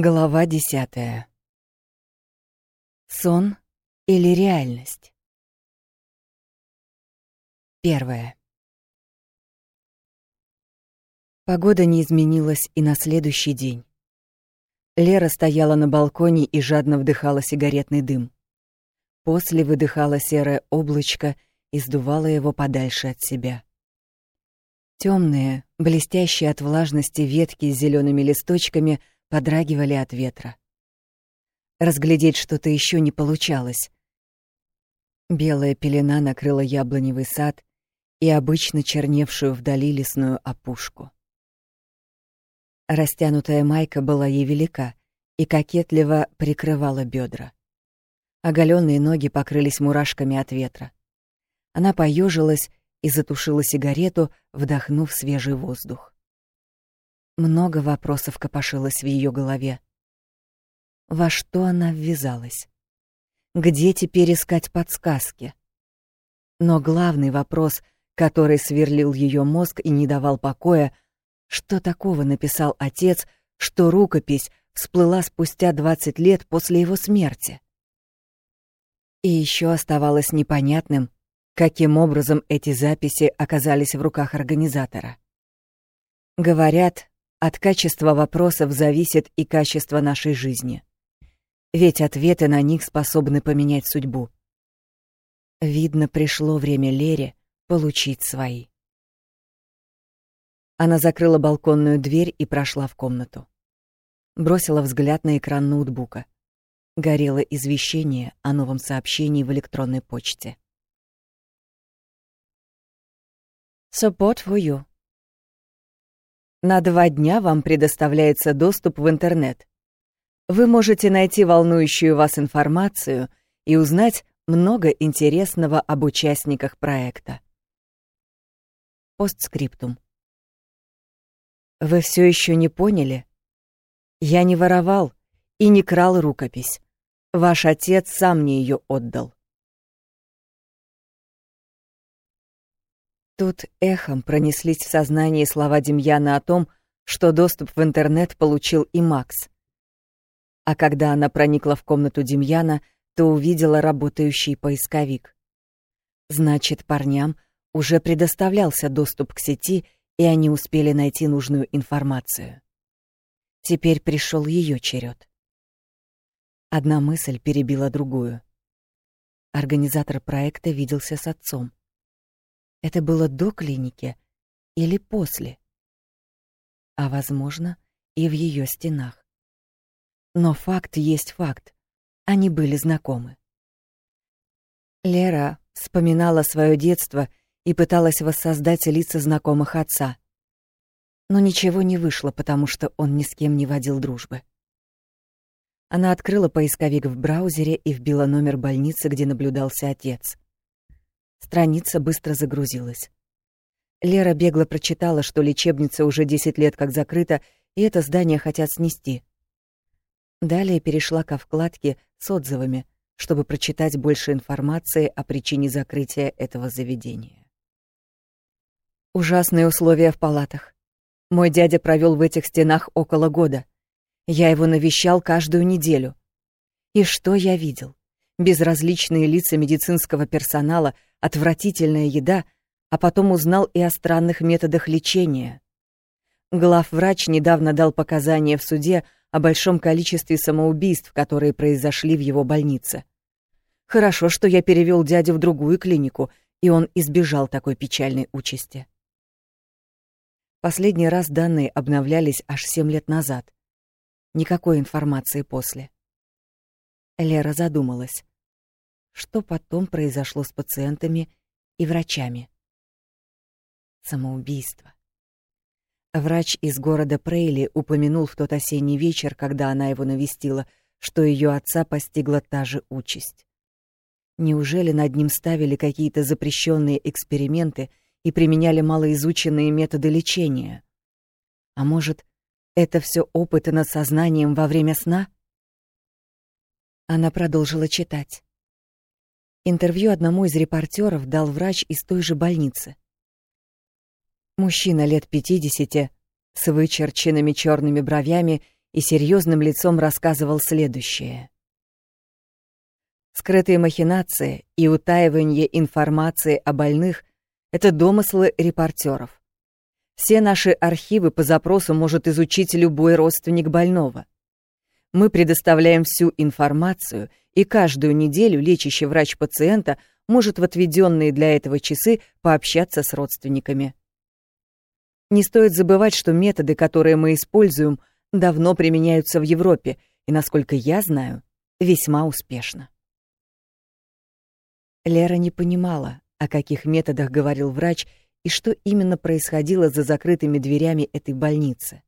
Глава десятая. Сон или реальность? Первое. Погода не изменилась и на следующий день. Лера стояла на балконе и жадно вдыхала сигаретный дым. После выдыхала серое облачко и сдувала его подальше от себя. Темные, блестящие от влажности ветки с зелеными листочками — подрагивали от ветра. Разглядеть что-то еще не получалось. Белая пелена накрыла яблоневый сад и обычно черневшую вдали лесную опушку. Растянутая майка была ей велика и кокетливо прикрывала бедра. Оголенные ноги покрылись мурашками от ветра. Она поежилась и затушила сигарету, вдохнув свежий воздух. Много вопросов копошилось в ее голове. Во что она ввязалась? Где теперь искать подсказки? Но главный вопрос, который сверлил ее мозг и не давал покоя, что такого написал отец, что рукопись всплыла спустя 20 лет после его смерти? И еще оставалось непонятным, каким образом эти записи оказались в руках организатора. Говорят, от качества вопросов зависит и качество нашей жизни. Ведь ответы на них способны поменять судьбу. Видно, пришло время Лере получить свои. Она закрыла балконную дверь и прошла в комнату. Бросила взгляд на экран ноутбука. Горело извещение о новом сообщении в электронной почте. Support for you. На два дня вам предоставляется доступ в интернет. Вы можете найти волнующую вас информацию и узнать много интересного об участниках проекта. Постскриптум. Вы все еще не поняли? Я не воровал и не крал рукопись. Ваш отец сам мне ее отдал. Тут эхом пронеслись в сознании слова Демьяна о том, что доступ в интернет получил и Макс. А когда она проникла в комнату Демьяна, то увидела работающий поисковик. Значит, парням уже предоставлялся доступ к сети, и они успели найти нужную информацию. Теперь пришел ее черед. Одна мысль перебила другую. Организатор проекта виделся с отцом. Это было до клиники или после? А, возможно, и в ее стенах. Но факт есть факт. Они были знакомы. Лера вспоминала свое детство и пыталась воссоздать лица знакомых отца. Но ничего не вышло, потому что он ни с кем не водил дружбы. Она открыла поисковик в браузере и вбила номер больницы, где наблюдался отец. Страница быстро загрузилась. Лера бегло прочитала, что лечебница уже 10 лет как закрыта, и это здание хотят снести. Далее перешла ко вкладке с отзывами, чтобы прочитать больше информации о причине закрытия этого заведения. Ужасные условия в палатах. Мой дядя провел в этих стенах около года. Я его навещал каждую неделю. И что я видел? Безразличные лица медицинского персонала — отвратительная еда, а потом узнал и о странных методах лечения. Главврач недавно дал показания в суде о большом количестве самоубийств, которые произошли в его больнице. Хорошо, что я перевел дядю в другую клинику, и он избежал такой печальной участи. Последний раз данные обновлялись аж семь лет назад. Никакой информации после. Лера задумалась что потом произошло с пациентами и врачами. Самоубийство. Врач из города Прейли упомянул в тот осенний вечер, когда она его навестила, что ее отца постигла та же участь. Неужели над ним ставили какие-то запрещенные эксперименты и применяли малоизученные методы лечения? А может, это все опыты над сознанием во время сна? Она продолжила читать. Интервью одному из репортеров дал врач из той же больницы. Мужчина лет 50 с вычерченными черными бровями и серьезным лицом рассказывал следующее. Скрытые махинации и утаивание информации о больных — это домыслы репортеров. Все наши архивы по запросу может изучить любой родственник больного. Мы предоставляем всю информацию, и каждую неделю лечащий врач пациента может в отведенные для этого часы пообщаться с родственниками. Не стоит забывать, что методы, которые мы используем, давно применяются в Европе и, насколько я знаю, весьма успешно. Лера не понимала, о каких методах говорил врач и что именно происходило за закрытыми дверями этой больницы.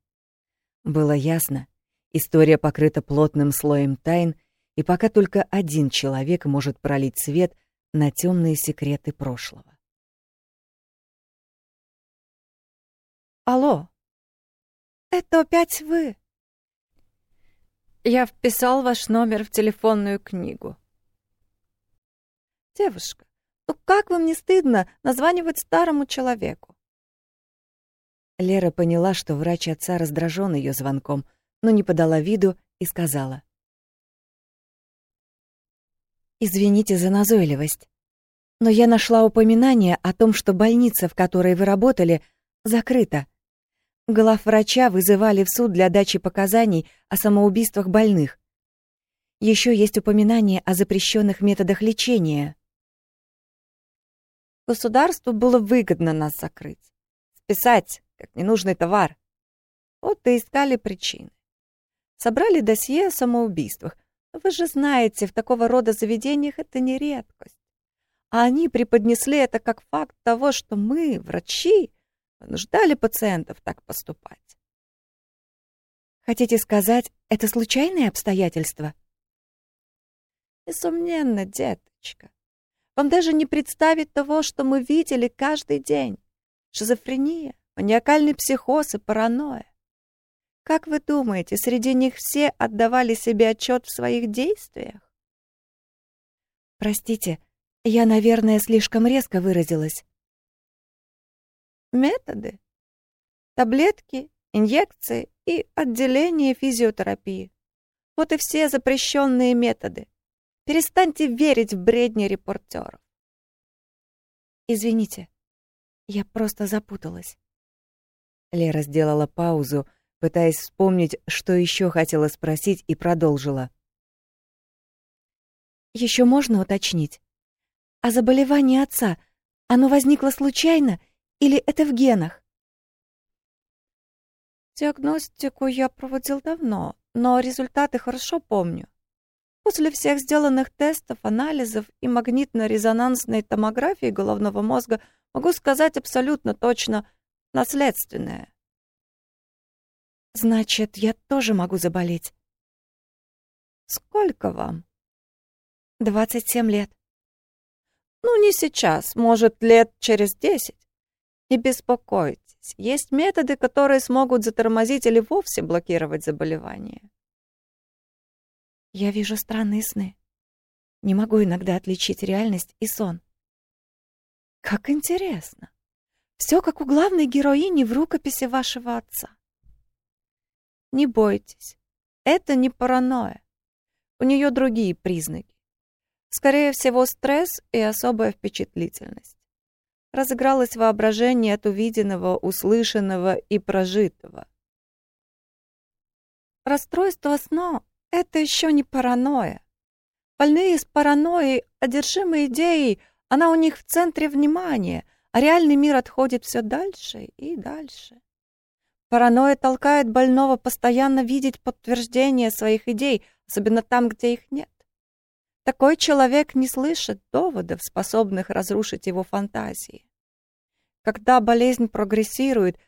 Было ясно, история покрыта плотным слоем тайн, и пока только один человек может пролить свет на темные секреты прошлого. Алло, это опять вы? Я вписал ваш номер в телефонную книгу. Девушка, ну как вам не стыдно названивать старому человеку? Лера поняла, что врач отца раздражен ее звонком, но не подала виду и сказала. «Извините за назойливость, но я нашла упоминание о том, что больница, в которой вы работали, закрыта. Главврача вызывали в суд для дачи показаний о самоубийствах больных. Еще есть упоминание о запрещенных методах лечения. Государству было выгодно нас закрыть, списать, как ненужный товар. Вот и искали причины. Собрали досье о самоубийствах. Вы же знаете, в такого рода заведениях это не редкость. А они преподнесли это как факт того, что мы, врачи, вынуждали пациентов так поступать. Хотите сказать, это случайные обстоятельства? Несомненно, деточка. Вам даже не представить того, что мы видели каждый день. Шизофрения, маниакальный психоз и паранойя. Как вы думаете, среди них все отдавали себе отчет в своих действиях? Простите, я, наверное, слишком резко выразилась. Методы. Таблетки, инъекции и отделение физиотерапии. Вот и все запрещенные методы. Перестаньте верить в бредни репортеров. Извините, я просто запуталась. Лера сделала паузу, пытаясь вспомнить, что еще хотела спросить, и продолжила. Еще можно уточнить? А заболевание отца, оно возникло случайно или это в генах? Диагностику я проводил давно, но результаты хорошо помню. После всех сделанных тестов, анализов и магнитно-резонансной томографии головного мозга могу сказать абсолютно точно наследственное. Значит, я тоже могу заболеть. Сколько вам? Двадцать семь лет. Ну, не сейчас, может, лет через десять. Не беспокойтесь, есть методы, которые смогут затормозить или вовсе блокировать заболевание. Я вижу странные сны. Не могу иногда отличить реальность и сон. Как интересно. Все как у главной героини в рукописи вашего отца. Не бойтесь, это не паранойя. У нее другие признаки. Скорее всего, стресс и особая впечатлительность. Разыгралось воображение от увиденного, услышанного и прожитого. Расстройство сна это еще не паранойя. Больные с паранойей, одержимые идеей, она у них в центре внимания, а реальный мир отходит все дальше и дальше. Паранойя толкает больного постоянно видеть подтверждение своих идей, особенно там, где их нет. Такой человек не слышит доводов, способных разрушить его фантазии. Когда болезнь прогрессирует,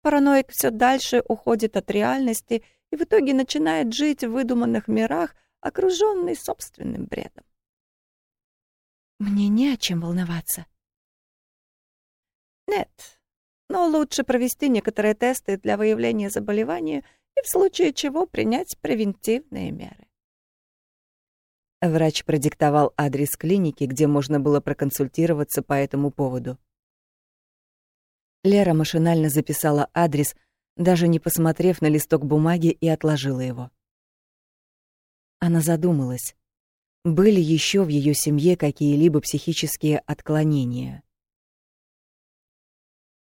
параноик все дальше уходит от реальности и в итоге начинает жить в выдуманных мирах, окруженный собственным бредом. Мне не о чем волноваться. Нет, но лучше провести некоторые тесты для выявления заболевания и в случае чего принять превентивные меры. Врач продиктовал адрес клиники, где можно было проконсультироваться по этому поводу. Лера машинально записала адрес, даже не посмотрев на листок бумаги и отложила его. Она задумалась, были еще в ее семье какие-либо психические отклонения.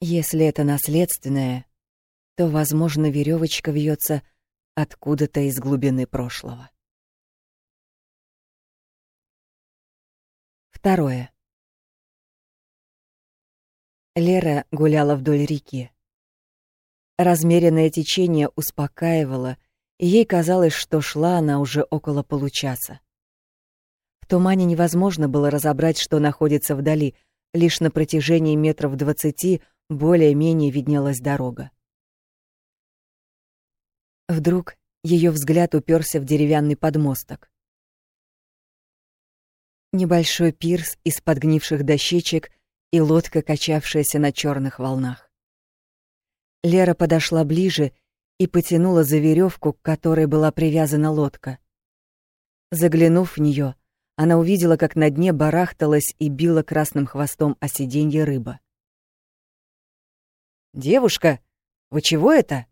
Если это наследственное, то, возможно, веревочка вьется откуда-то из глубины прошлого. Второе. Лера гуляла вдоль реки. Размеренное течение успокаивало, и ей казалось, что шла она уже около получаса. В тумане невозможно было разобрать, что находится вдали, лишь на протяжении метров двадцати более-менее виднелась дорога. Вдруг ее взгляд уперся в деревянный подмосток. Небольшой пирс из подгнивших дощечек и лодка, качавшаяся на черных волнах. Лера подошла ближе и потянула за веревку, к которой была привязана лодка. Заглянув в нее, она увидела, как на дне барахталась и била красным хвостом о сиденье рыба. «Девушка, вы чего это?»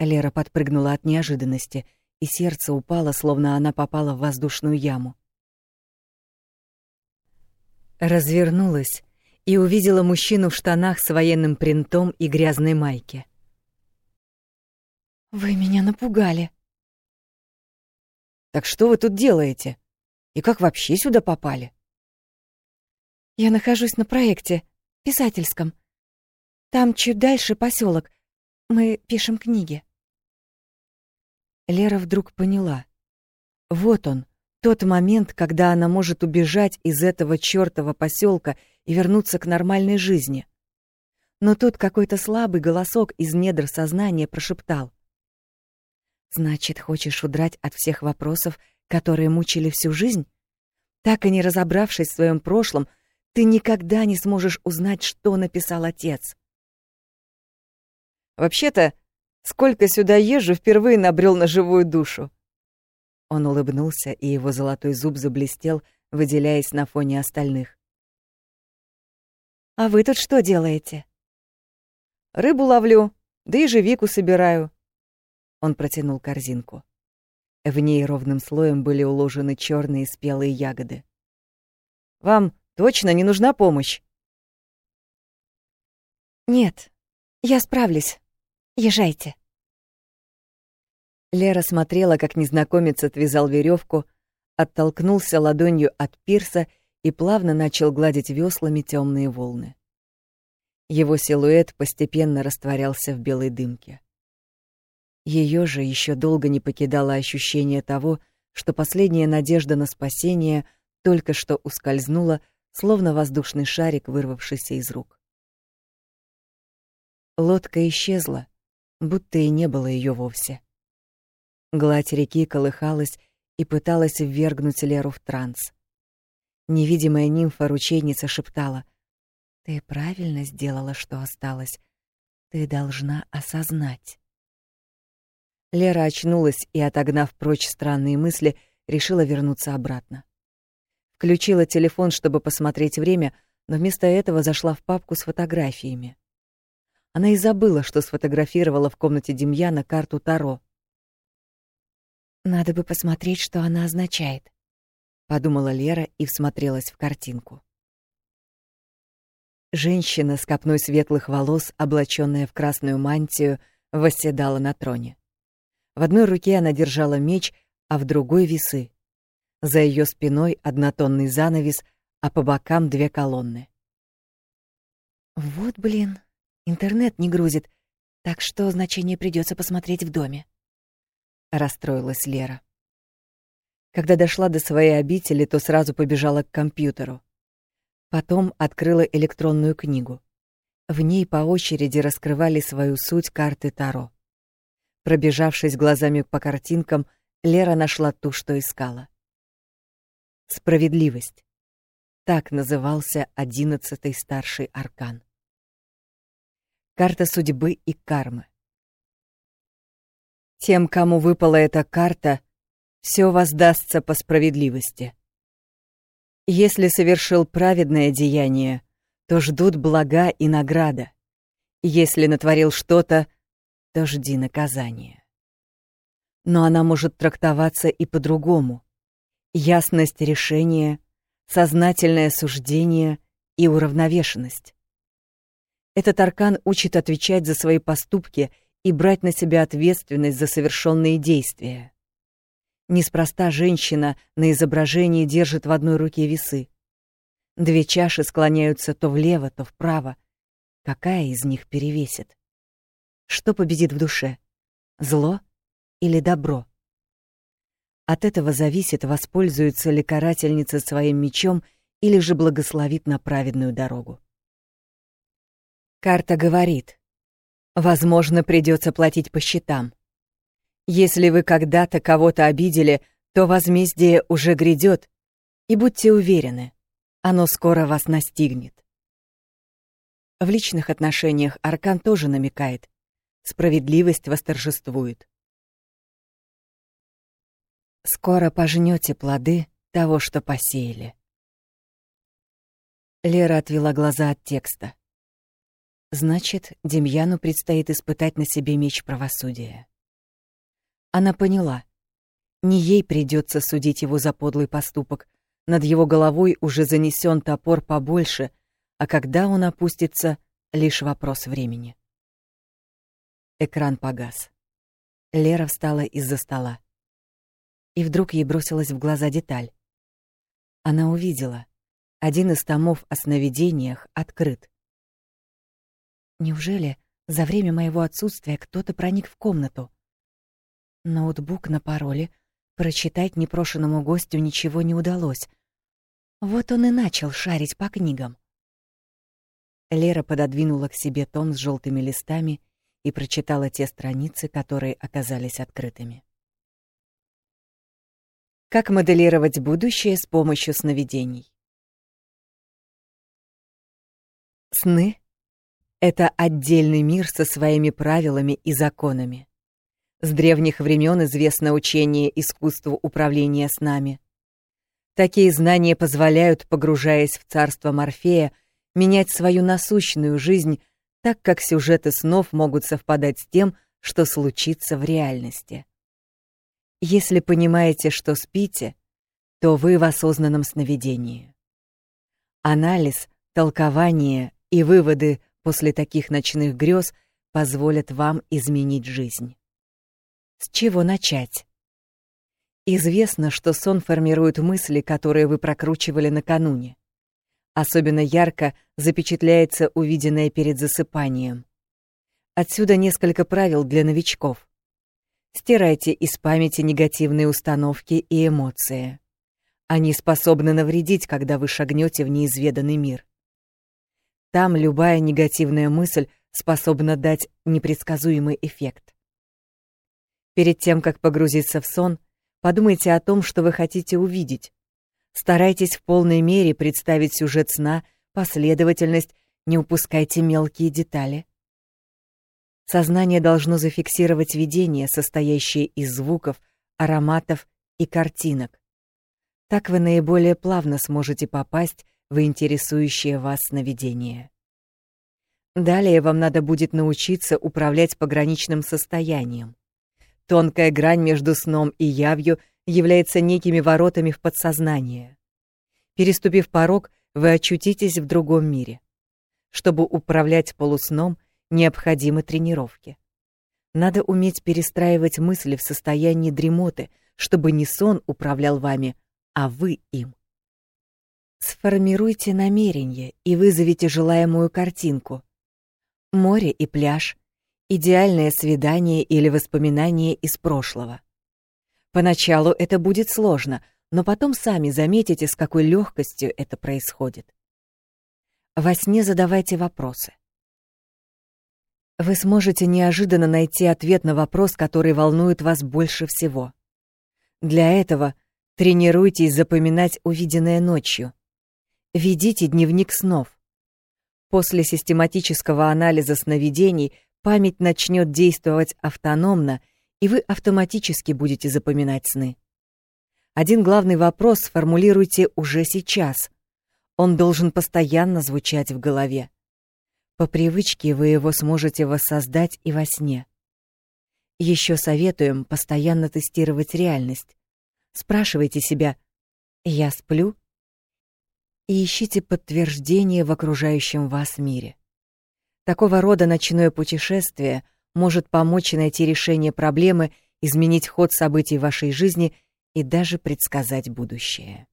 Лера подпрыгнула от неожиданности, и сердце упало, словно она попала в воздушную яму. Развернулась и увидела мужчину в штанах с военным принтом и грязной майке. «Вы меня напугали». «Так что вы тут делаете? И как вообще сюда попали?» «Я нахожусь на проекте, писательском. Там чуть дальше поселок. Мы пишем книги». Лера вдруг поняла. Вот он, тот момент, когда она может убежать из этого чёртова поселка и вернуться к нормальной жизни. Но тут какой-то слабый голосок из недр сознания прошептал. «Значит, хочешь удрать от всех вопросов, которые мучили всю жизнь? Так и не разобравшись в своем прошлом, ты никогда не сможешь узнать, что написал отец». «Вообще-то, сколько сюда езжу, впервые набрел на живую душу», он улыбнулся, и его золотой зуб заблестел, выделяясь на фоне остальных. «А вы тут что делаете?» «Рыбу ловлю, да и живику собираю». Он протянул корзинку. В ней ровным слоем были уложены черные спелые ягоды. «Вам точно не нужна помощь?» «Нет, я справлюсь. Езжайте». Лера смотрела, как незнакомец отвязал веревку, оттолкнулся ладонью от пирса и плавно начал гладить веслами темные волны. Его силуэт постепенно растворялся в белой дымке. Ее же еще долго не покидало ощущение того, что последняя надежда на спасение только что ускользнула, словно воздушный шарик, вырвавшийся из рук. Лодка исчезла, будто и не было ее вовсе. Гладь реки колыхалась и пыталась ввергнуть Леру в транс. Невидимая нимфа-ручейница шептала: "Ты правильно сделала, что осталась. Ты должна осознать". Лера очнулась и, отогнав прочь странные мысли, решила вернуться обратно. Включила телефон, чтобы посмотреть время, но вместо этого зашла в папку с фотографиями. Она и забыла, что сфотографировала в комнате Демьяна карту Таро. Надо бы посмотреть, что она означает, подумала Лера и всмотрелась в картинку. Женщина с копной светлых волос, облаченная в красную мантию, восседала на троне. В одной руке она держала меч, а в другой весы. За ее спиной однотонный занавес, а по бокам две колонны. Вот, блин, интернет не грузит, так что значение придется посмотреть в доме расстроилась Лера. Когда дошла до своей обители, то сразу побежала к компьютеру. Потом открыла электронную книгу. В ней по очереди раскрывали свою суть карты Таро. Пробежавшись глазами по картинкам, Лера нашла ту, что искала. Справедливость. Так назывался одиннадцатый старший аркан. Карта судьбы и кармы. Тем, кому выпала эта карта, все воздастся по справедливости. Если совершил праведное деяние, то ждут блага и награда. Если натворил что-то, то жди наказания. Но она может трактоваться и по-другому. Ясность решения, сознательное суждение и уравновешенность. Этот аркан учит отвечать за свои поступки и брать на себя ответственность за совершенные действия. Неспроста женщина на изображении держит в одной руке весы. Две чаши склоняются то влево, то вправо. Какая из них перевесит? Что победит в душе? Зло или добро? От этого зависит, воспользуется ли карательница своим мечом или же благословит на праведную дорогу. Карта говорит, возможно, придется платить по счетам. Если вы когда-то кого-то обидели, то возмездие уже грядет, и будьте уверены, оно скоро вас настигнет. В личных отношениях Аркан тоже намекает, справедливость восторжествует. Скоро пожнете плоды того, что посеяли. Лера отвела глаза от текста. Значит, Демьяну предстоит испытать на себе меч правосудия. Она поняла. Не ей придется судить его за подлый поступок. Над его головой уже занесен топор побольше, а когда он опустится, лишь вопрос времени. Экран погас. Лера встала из-за стола. И вдруг ей бросилась в глаза деталь. Она увидела. Один из томов о сновидениях открыт. Неужели за время моего отсутствия кто-то проник в комнату? Ноутбук на пароле, прочитать непрошенному гостю ничего не удалось. Вот он и начал шарить по книгам. Лера пододвинула к себе том с желтыми листами и прочитала те страницы, которые оказались открытыми. Как моделировать будущее с помощью сновидений? Сны — это отдельный мир со своими правилами и законами. С древних времен известно учение искусству управления снами. Такие знания позволяют, погружаясь в царство Морфея, менять свою насущную жизнь так как сюжеты снов могут совпадать с тем, что случится в реальности. Если понимаете, что спите, то вы в осознанном сновидении. Анализ, толкование и выводы после таких ночных грез позволят вам изменить жизнь. С чего начать? Известно, что сон формирует мысли, которые вы прокручивали накануне. Особенно ярко запечатляется увиденное перед засыпанием. Отсюда несколько правил для новичков. Стирайте из памяти негативные установки и эмоции. Они способны навредить, когда вы шагнете в неизведанный мир. Там любая негативная мысль способна дать непредсказуемый эффект. Перед тем, как погрузиться в сон, подумайте о том, что вы хотите увидеть, Старайтесь в полной мере представить сюжет сна, последовательность, не упускайте мелкие детали. Сознание должно зафиксировать видение, состоящее из звуков, ароматов и картинок. Так вы наиболее плавно сможете попасть в интересующее вас сновидение. Далее вам надо будет научиться управлять пограничным состоянием. Тонкая грань между сном и явью — является некими воротами в подсознание. Переступив порог, вы очутитесь в другом мире. Чтобы управлять полусном, необходимы тренировки. Надо уметь перестраивать мысли в состоянии дремоты, чтобы не сон управлял вами, а вы им. Сформируйте намерение и вызовите желаемую картинку. Море и пляж, идеальное свидание или воспоминание из прошлого. Поначалу это будет сложно, но потом сами заметите, с какой легкостью это происходит. Во сне задавайте вопросы. Вы сможете неожиданно найти ответ на вопрос, который волнует вас больше всего. Для этого тренируйтесь запоминать увиденное ночью. Ведите дневник снов. После систематического анализа сновидений память начнет действовать автономно — и вы автоматически будете запоминать сны. Один главный вопрос сформулируйте уже сейчас. Он должен постоянно звучать в голове. По привычке вы его сможете воссоздать и во сне. Еще советуем постоянно тестировать реальность. Спрашивайте себя «Я сплю?» И ищите подтверждение в окружающем вас мире. Такого рода ночное путешествие может помочь найти решение проблемы, изменить ход событий в вашей жизни и даже предсказать будущее.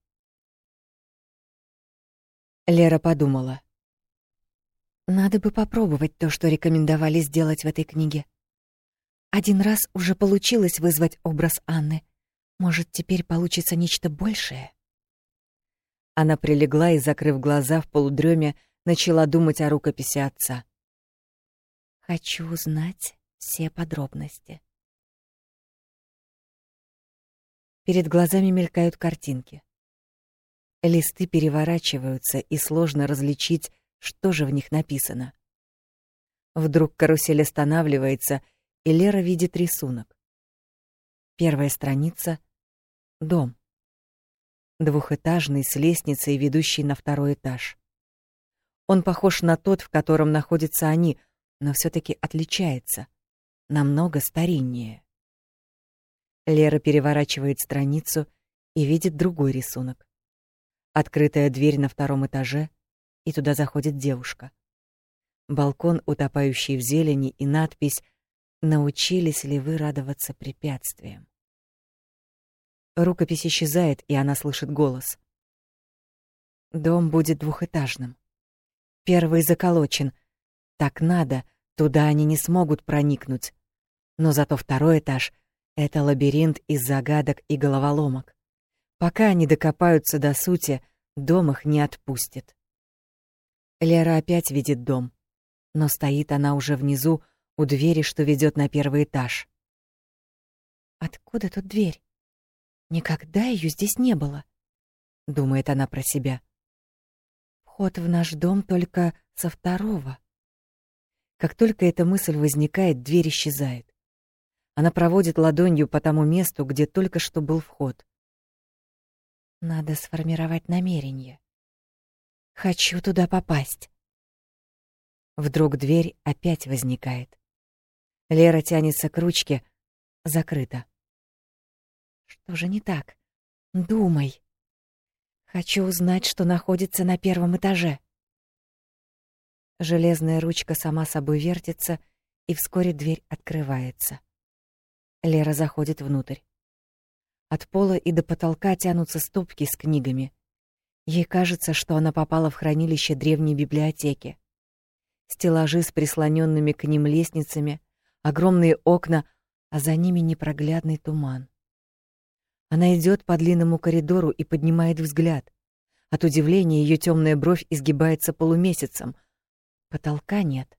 Лера подумала. Надо бы попробовать то, что рекомендовали сделать в этой книге. Один раз уже получилось вызвать образ Анны. Может, теперь получится нечто большее? Она прилегла и, закрыв глаза в полудреме, начала думать о рукописи отца. Хочу узнать все подробности. Перед глазами мелькают картинки. Листы переворачиваются, и сложно различить, что же в них написано. Вдруг карусель останавливается, и Лера видит рисунок. Первая страница — дом. Двухэтажный, с лестницей, ведущей на второй этаж. Он похож на тот, в котором находятся они, но все таки отличается. Намного стариннее. Лера переворачивает страницу и видит другой рисунок. Открытая дверь на втором этаже, и туда заходит девушка. Балкон, утопающий в зелени, и надпись Научились ли вы радоваться препятствиям? Рукопись исчезает, и она слышит голос. Дом будет двухэтажным. Первый заколочен. Так надо, туда они не смогут проникнуть. Но зато второй этаж — это лабиринт из загадок и головоломок. Пока они докопаются до сути, дом их не отпустит. Лера опять видит дом, но стоит она уже внизу, у двери, что ведет на первый этаж. Откуда тут дверь? Никогда ее здесь не было, думает она про себя. Вход в наш дом только со второго. Как только эта мысль возникает, дверь исчезает. Она проводит ладонью по тому месту, где только что был вход. Надо сформировать намерение. Хочу туда попасть. Вдруг дверь опять возникает. Лера тянется к ручке. Закрыто. Что же не так? Думай. Хочу узнать, что находится на первом этаже. Железная ручка сама собой вертится, и вскоре дверь открывается. Лера заходит внутрь. От пола и до потолка тянутся стопки с книгами. Ей кажется, что она попала в хранилище древней библиотеки. Стеллажи с прислоненными к ним лестницами, огромные окна, а за ними непроглядный туман. Она идет по длинному коридору и поднимает взгляд. От удивления ее темная бровь изгибается полумесяцем. Потолка нет.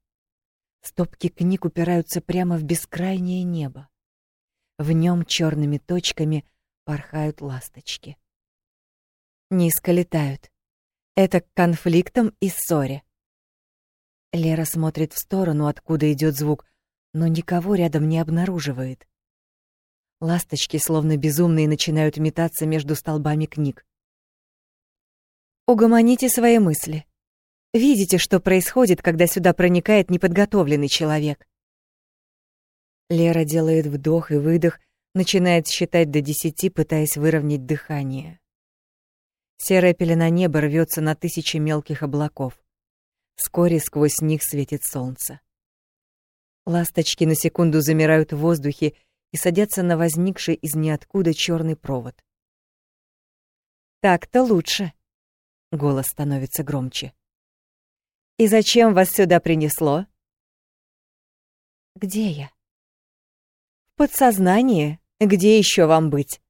Стопки книг упираются прямо в бескрайнее небо. В нем черными точками порхают ласточки. Низко летают. Это к конфликтам и ссоре. Лера смотрит в сторону, откуда идет звук, но никого рядом не обнаруживает. Ласточки, словно безумные, начинают метаться между столбами книг. Угомоните свои мысли. Видите, что происходит, когда сюда проникает неподготовленный человек. Лера делает вдох и выдох, начинает считать до десяти, пытаясь выровнять дыхание. Серая пелена неба рвется на тысячи мелких облаков. Вскоре сквозь них светит солнце. Ласточки на секунду замирают в воздухе и садятся на возникший из ниоткуда черный провод. Так-то лучше. Голос становится громче. И зачем вас сюда принесло? Где я? В подсознании. Где еще вам быть?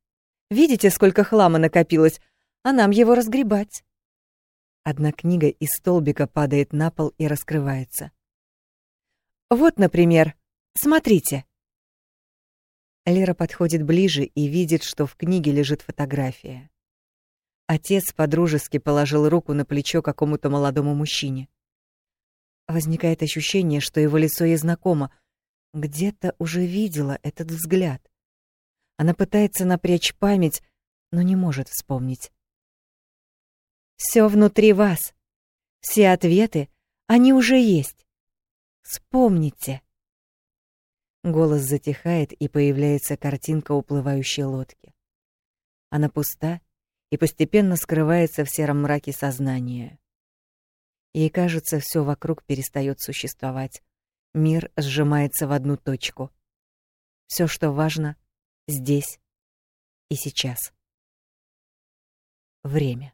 Видите, сколько хлама накопилось, а нам его разгребать. Одна книга из столбика падает на пол и раскрывается. Вот, например, смотрите. Лера подходит ближе и видит, что в книге лежит фотография. Отец подружески положил руку на плечо какому-то молодому мужчине. Возникает ощущение, что его лицо ей знакомо. Где-то уже видела этот взгляд. Она пытается напрячь память, но не может вспомнить. Все внутри вас. Все ответы, они уже есть. Вспомните. Голос затихает, и появляется картинка уплывающей лодки. Она пуста и постепенно скрывается в сером мраке сознания. Ей кажется, все вокруг перестает существовать. Мир сжимается в одну точку. Все, что важно, здесь и сейчас. Время.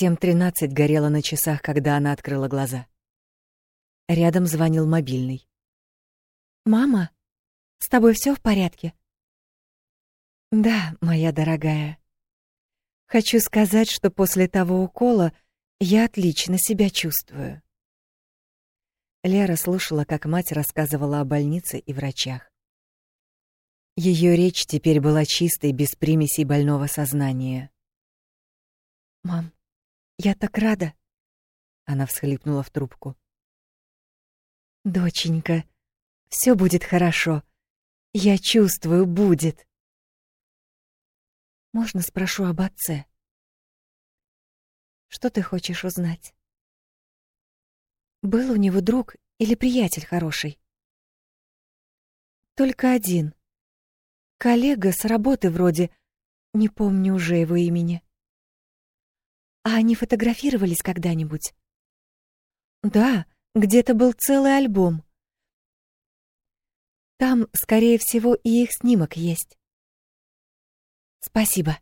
7.13 горело на часах, когда она открыла глаза. Рядом звонил мобильный. «Мама, с тобой все в порядке?» «Да, моя дорогая. Хочу сказать, что после того укола я отлично себя чувствую». Лера слушала, как мать рассказывала о больнице и врачах. Ее речь теперь была чистой, без примесей больного сознания. «Мам, я так рада!» Она всхлипнула в трубку. «Доченька, все будет хорошо. Я чувствую, будет». «Можно спрошу об отце?» «Что ты хочешь узнать?» «Был у него друг или приятель хороший?» «Только один. Коллега с работы вроде, не помню уже его имени». А они фотографировались когда-нибудь? Да, где-то был целый альбом. Там, скорее всего, и их снимок есть. Спасибо.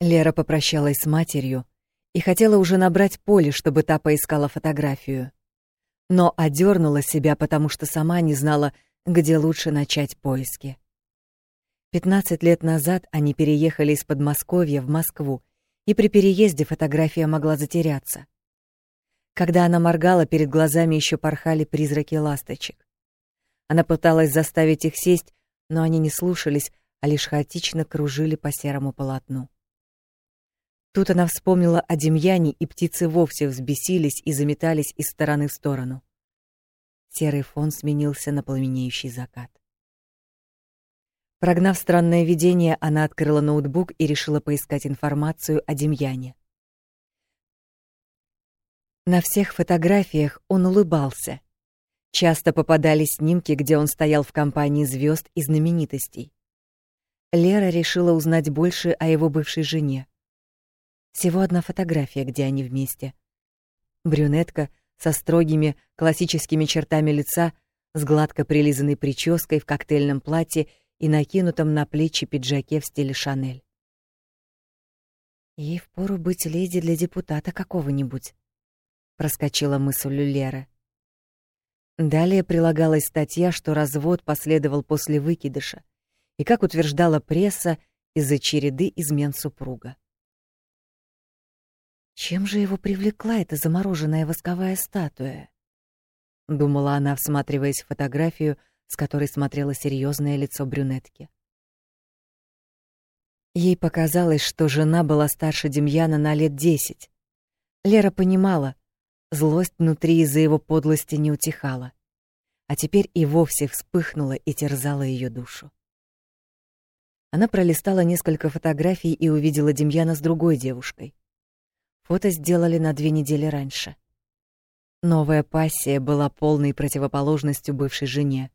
Лера попрощалась с матерью и хотела уже набрать поле, чтобы та поискала фотографию. Но одернула себя, потому что сама не знала, где лучше начать поиски. Пятнадцать лет назад они переехали из Подмосковья в Москву, и при переезде фотография могла затеряться. Когда она моргала, перед глазами еще порхали призраки ласточек. Она пыталась заставить их сесть, но они не слушались, а лишь хаотично кружили по серому полотну. Тут она вспомнила о Демьяне, и птицы вовсе взбесились и заметались из стороны в сторону. Серый фон сменился на пламенеющий закат. Прогнав странное видение, она открыла ноутбук и решила поискать информацию о Демьяне. На всех фотографиях он улыбался. Часто попадались снимки, где он стоял в компании звезд и знаменитостей. Лера решила узнать больше о его бывшей жене. Всего одна фотография, где они вместе. Брюнетка со строгими классическими чертами лица, с гладко прилизанной прической в коктейльном платье и накинутом на плечи пиджаке в стиле Шанель. Ей впору быть леди для депутата какого-нибудь, проскочила мысль Леры. Далее прилагалась статья, что развод последовал после выкидыша, и, как утверждала пресса, из-за череды измен супруга. Чем же его привлекла эта замороженная восковая статуя? Думала она, всматриваясь в фотографию, с которой смотрело серьезное лицо брюнетки. Ей показалось, что жена была старше Демьяна на лет десять. Лера понимала, злость внутри из-за его подлости не утихала, а теперь и вовсе вспыхнула и терзала ее душу. Она пролистала несколько фотографий и увидела Демьяна с другой девушкой. Фото сделали на две недели раньше. Новая пассия была полной противоположностью бывшей жене.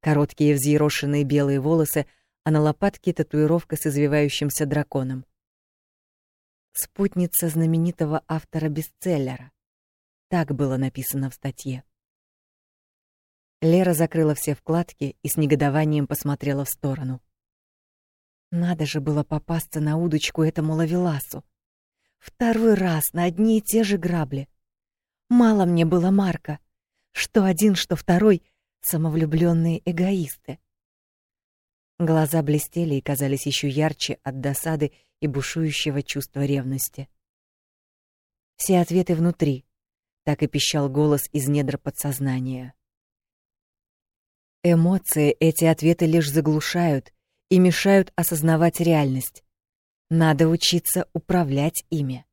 Короткие взъерошенные белые волосы, а на лопатке татуировка с извивающимся драконом. Спутница знаменитого автора бестселлера. Так было написано в статье. Лера закрыла все вкладки и с негодованием посмотрела в сторону. Надо же было попасться на удочку этому ловеласу. Второй раз на одни и те же грабли. Мало мне было Марка. Что один, что второй самовлюбленные эгоисты. Глаза блестели и казались еще ярче от досады и бушующего чувства ревности. Все ответы внутри, так и пищал голос из недр подсознания. Эмоции эти ответы лишь заглушают и мешают осознавать реальность. Надо учиться управлять ими.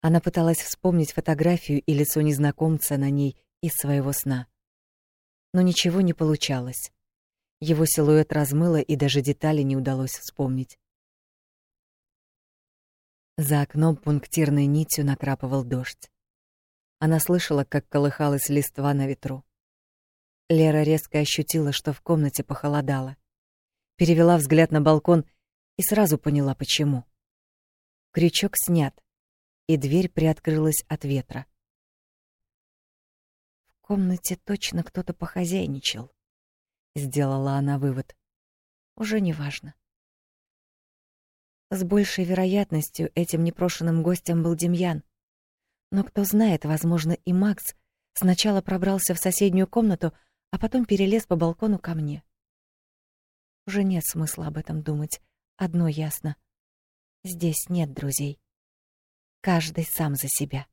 Она пыталась вспомнить фотографию и лицо незнакомца на ней из своего сна но ничего не получалось. Его силуэт размыло, и даже детали не удалось вспомнить. За окном пунктирной нитью накрапывал дождь. Она слышала, как колыхалась листва на ветру. Лера резко ощутила, что в комнате похолодало. Перевела взгляд на балкон и сразу поняла, почему. Крючок снят, и дверь приоткрылась от ветра. В комнате точно кто-то похозяйничал. Сделала она вывод. Уже не важно. С большей вероятностью этим непрошенным гостем был Демьян. Но кто знает, возможно, и Макс сначала пробрался в соседнюю комнату, а потом перелез по балкону ко мне. Уже нет смысла об этом думать. Одно ясно. Здесь нет друзей. Каждый сам за себя.